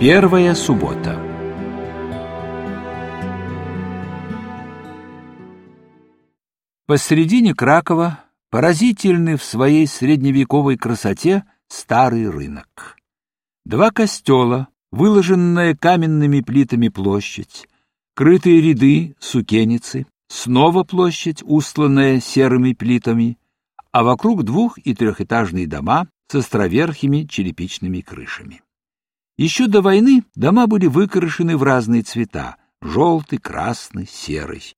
Первая суббота Посредине Кракова поразительный в своей средневековой красоте старый рынок. Два костела, выложенная каменными плитами площадь, крытые ряды сукеницы, снова площадь, устланная серыми плитами, а вокруг двух- и трехэтажные дома с островерхими черепичными крышами. Еще до войны дома были выкрашены в разные цвета — желтый, красный, серый.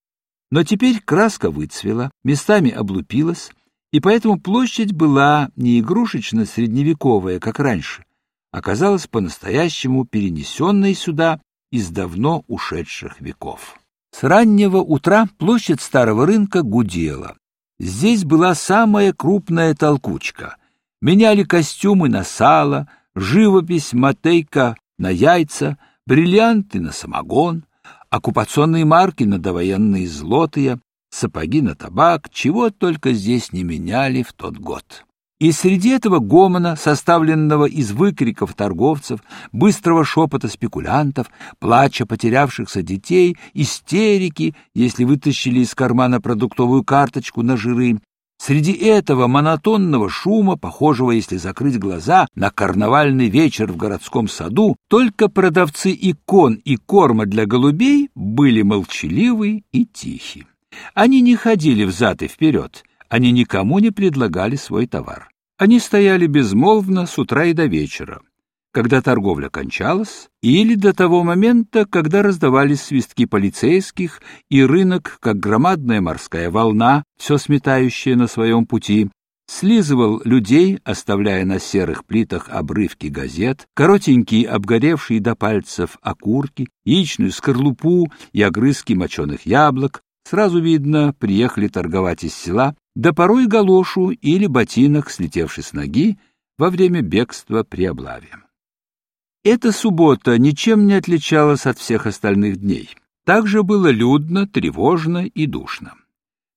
Но теперь краска выцвела, местами облупилась, и поэтому площадь была не игрушечно-средневековая, как раньше, оказалась по-настоящему перенесенной сюда из давно ушедших веков. С раннего утра площадь старого рынка гудела. Здесь была самая крупная толкучка. Меняли костюмы на сало, живопись матейка на яйца, бриллианты на самогон, оккупационные марки на довоенные злотые, сапоги на табак, чего только здесь не меняли в тот год. И среди этого гомона, составленного из выкриков торговцев, быстрого шепота спекулянтов, плача потерявшихся детей, истерики, если вытащили из кармана продуктовую карточку на жиры, Среди этого монотонного шума, похожего, если закрыть глаза, на карнавальный вечер в городском саду, только продавцы икон и корма для голубей были молчаливы и тихи. Они не ходили взад и вперед, они никому не предлагали свой товар. Они стояли безмолвно с утра и до вечера, когда торговля кончалась, или до того момента, когда раздавались свистки полицейских, и рынок, как громадная морская волна, все сметающая на своем пути, слизывал людей, оставляя на серых плитах обрывки газет, коротенькие обгоревшие до пальцев окурки, яичную скорлупу и огрызки моченых яблок, Сразу видно, приехали торговать из села, да порой галошу или ботинок, слетевший с ноги, во время бегства при облаве. Эта суббота ничем не отличалась от всех остальных дней. Также было людно, тревожно и душно.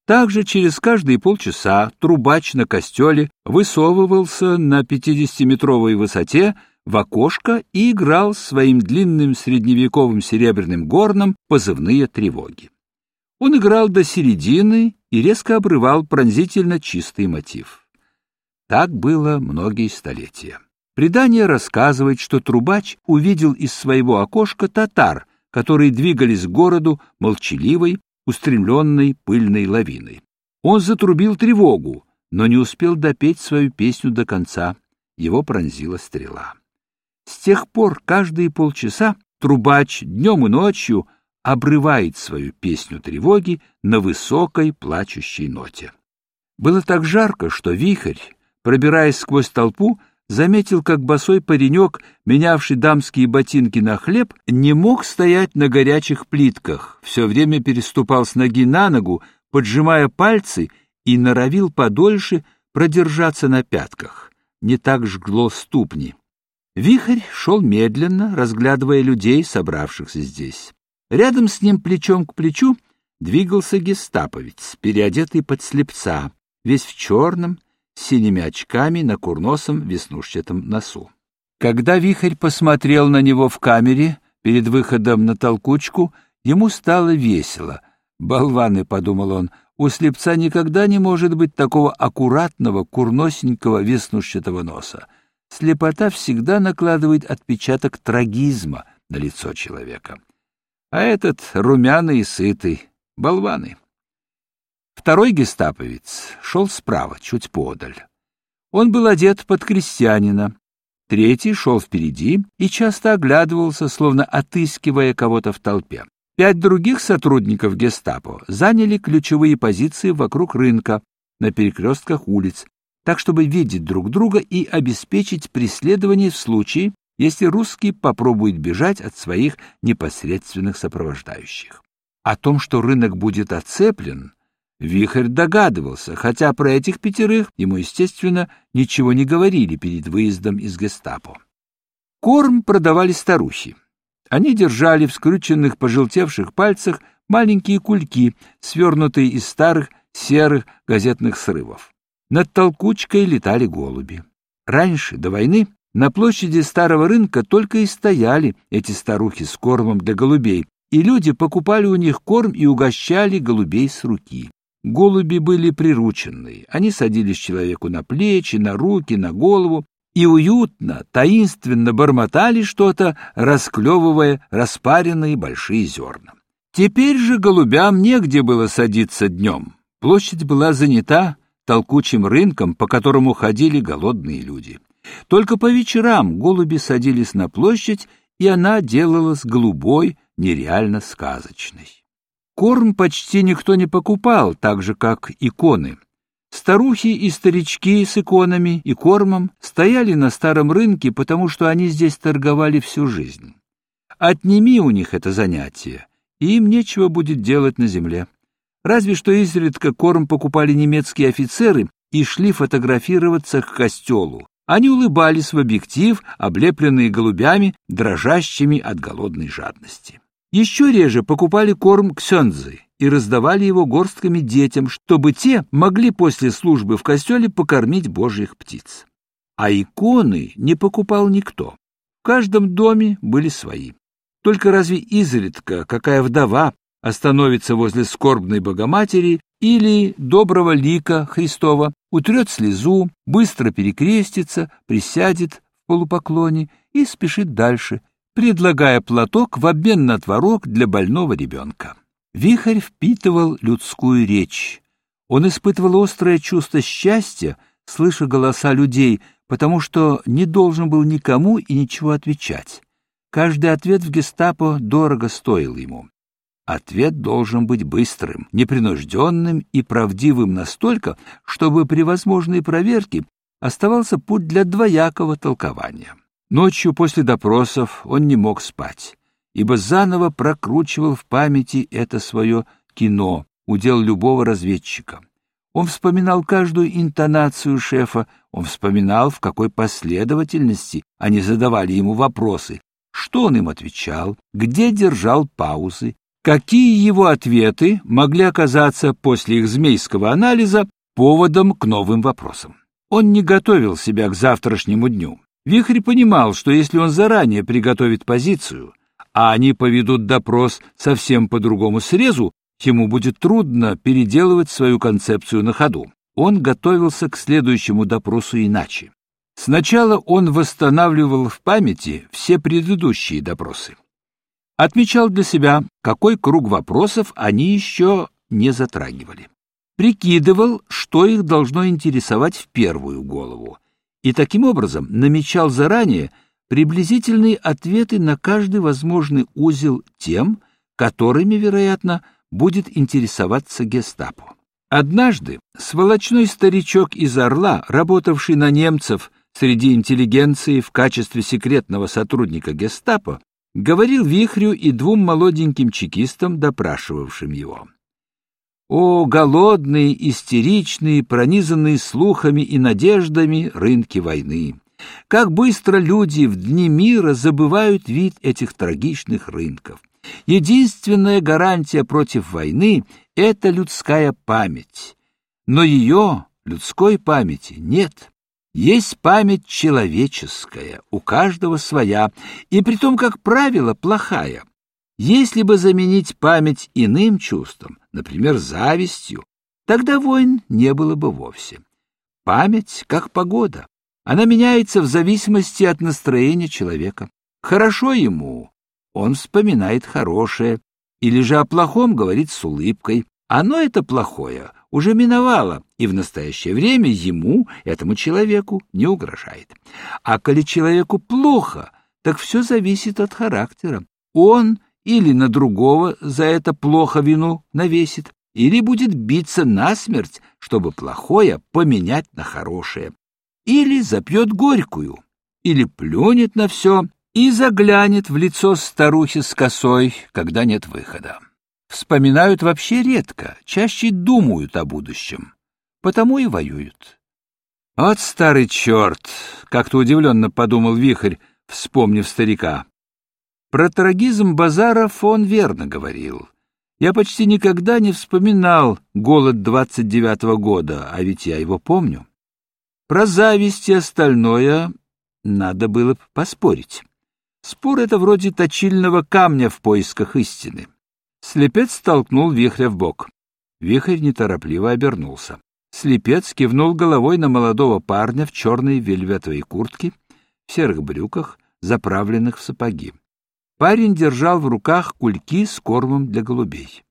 Также через каждые полчаса трубач на костеле высовывался на 50-метровой высоте в окошко и играл своим длинным средневековым серебряным горном позывные тревоги. Он играл до середины и резко обрывал пронзительно чистый мотив. Так было многие столетия. Предание рассказывает, что трубач увидел из своего окошка татар, которые двигались к городу молчаливой, устремленной пыльной лавиной. Он затрубил тревогу, но не успел допеть свою песню до конца. Его пронзила стрела. С тех пор каждые полчаса трубач днем и ночью обрывает свою песню тревоги на высокой плачущей ноте. Было так жарко, что вихрь, пробираясь сквозь толпу, заметил, как босой паренек, менявший дамские ботинки на хлеб, не мог стоять на горячих плитках, все время переступал с ноги на ногу, поджимая пальцы и норовил подольше продержаться на пятках. Не так жгло ступни. Вихрь шел медленно, разглядывая людей, собравшихся здесь. Рядом с ним плечом к плечу двигался гестаповец, переодетый под слепца, весь в черном, синими очками на курносом веснушчатом носу. Когда вихрь посмотрел на него в камере перед выходом на толкучку, ему стало весело. «Болваны», — подумал он, — «у слепца никогда не может быть такого аккуратного, курносенького веснушчатого носа. Слепота всегда накладывает отпечаток трагизма на лицо человека» а этот румяный и сытый, болваны. Второй гестаповец шел справа, чуть подаль. Он был одет под крестьянина. Третий шел впереди и часто оглядывался, словно отыскивая кого-то в толпе. Пять других сотрудников гестапо заняли ключевые позиции вокруг рынка, на перекрестках улиц, так чтобы видеть друг друга и обеспечить преследование в случае, если русский попробует бежать от своих непосредственных сопровождающих. О том, что рынок будет оцеплен, Вихрь догадывался, хотя про этих пятерых ему, естественно, ничего не говорили перед выездом из гестапо. Корм продавали старухи. Они держали в скрюченных пожелтевших пальцах маленькие кульки, свернутые из старых серых газетных срывов. Над толкучкой летали голуби. Раньше, до войны, На площади старого рынка только и стояли эти старухи с кормом для голубей, и люди покупали у них корм и угощали голубей с руки. Голуби были прирученные, они садились человеку на плечи, на руки, на голову и уютно, таинственно бормотали что-то, расклевывая распаренные большие зерна. Теперь же голубям негде было садиться днем. Площадь была занята толкучим рынком, по которому ходили голодные люди. Только по вечерам голуби садились на площадь, и она делалась голубой, нереально сказочной. Корм почти никто не покупал, так же, как иконы. Старухи и старички с иконами и кормом стояли на старом рынке, потому что они здесь торговали всю жизнь. Отними у них это занятие, и им нечего будет делать на земле. Разве что изредка корм покупали немецкие офицеры и шли фотографироваться к костелу. Они улыбались в объектив, облепленные голубями, дрожащими от голодной жадности. Еще реже покупали корм ксензы и раздавали его горстками детям, чтобы те могли после службы в костеле покормить божьих птиц. А иконы не покупал никто. В каждом доме были свои. Только разве изредка какая вдова остановится возле скорбной Богоматери или доброго лика Христова, утрет слезу, быстро перекрестится, присядет в полупоклоне и спешит дальше, предлагая платок в обмен на творог для больного ребенка. Вихрь впитывал людскую речь. Он испытывал острое чувство счастья, слыша голоса людей, потому что не должен был никому и ничего отвечать. Каждый ответ в гестапо дорого стоил ему. Ответ должен быть быстрым, непринужденным и правдивым настолько, чтобы при возможной проверке оставался путь для двоякого толкования. Ночью после допросов он не мог спать, ибо заново прокручивал в памяти это свое кино, удел любого разведчика. Он вспоминал каждую интонацию шефа, он вспоминал, в какой последовательности они задавали ему вопросы, что он им отвечал, где держал паузы, какие его ответы могли оказаться после их змейского анализа поводом к новым вопросам. Он не готовил себя к завтрашнему дню. Вихрь понимал, что если он заранее приготовит позицию, а они поведут допрос совсем по другому срезу, ему будет трудно переделывать свою концепцию на ходу. Он готовился к следующему допросу иначе. Сначала он восстанавливал в памяти все предыдущие допросы. Отмечал для себя, какой круг вопросов они еще не затрагивали. Прикидывал, что их должно интересовать в первую голову, и таким образом намечал заранее приблизительные ответы на каждый возможный узел тем, которыми, вероятно, будет интересоваться гестапо. Однажды сволочной старичок из Орла, работавший на немцев среди интеллигенции в качестве секретного сотрудника гестапо, говорил Вихрю и двум молоденьким чекистам, допрашивавшим его. О, голодные, истеричные, пронизанные слухами и надеждами рынки войны! Как быстро люди в дни мира забывают вид этих трагичных рынков! Единственная гарантия против войны — это людская память. Но ее, людской памяти, нет. Есть память человеческая, у каждого своя, и притом, как правило, плохая. Если бы заменить память иным чувством, например, завистью, тогда войн не было бы вовсе. Память как погода. Она меняется в зависимости от настроения человека. Хорошо ему, он вспоминает хорошее, или же о плохом говорит с улыбкой. Оно это плохое уже миновало, и в настоящее время ему, этому человеку, не угрожает. А коли человеку плохо, так все зависит от характера. Он или на другого за это плохо вину навесит, или будет биться насмерть, чтобы плохое поменять на хорошее, или запьет горькую, или плюнет на все и заглянет в лицо старухи с косой, когда нет выхода вспоминают вообще редко, чаще думают о будущем, потому и воюют. «Вот старый черт!» — как-то удивленно подумал Вихрь, вспомнив старика. Про трагизм Базаров он верно говорил. Я почти никогда не вспоминал голод двадцать девятого года, а ведь я его помню. Про зависть и остальное надо было б поспорить. Спор — это вроде точильного камня в поисках истины. Слепец толкнул вихря в бок. Вихрь неторопливо обернулся. Слепец кивнул головой на молодого парня в черной вельветовой куртке, в серых брюках, заправленных в сапоги. Парень держал в руках кульки с кормом для голубей.